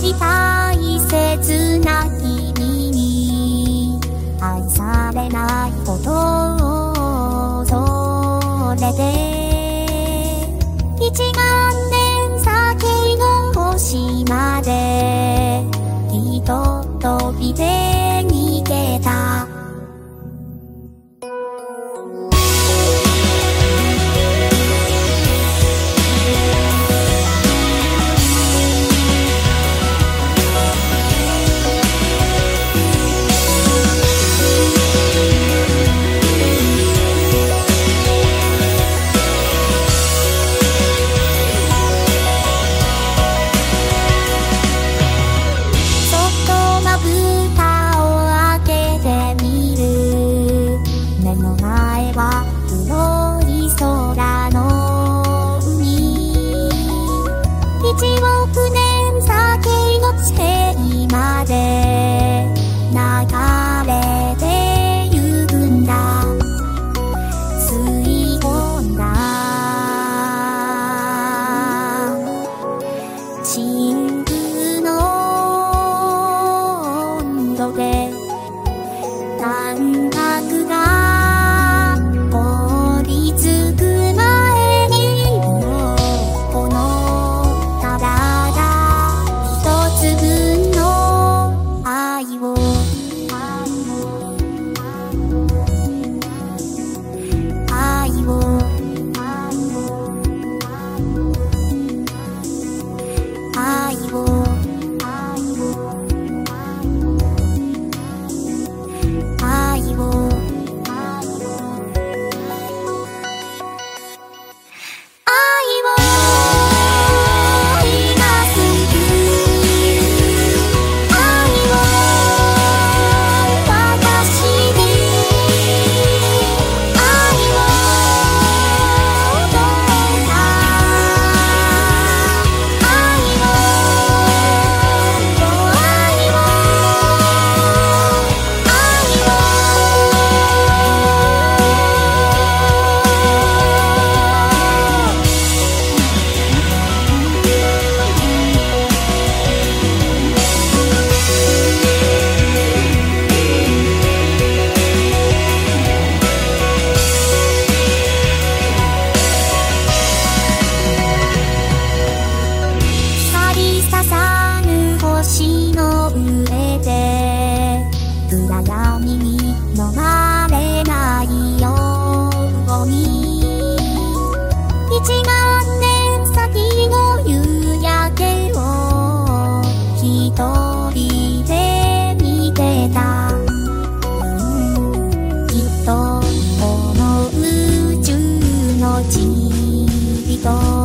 より大切な君に。愛されないことと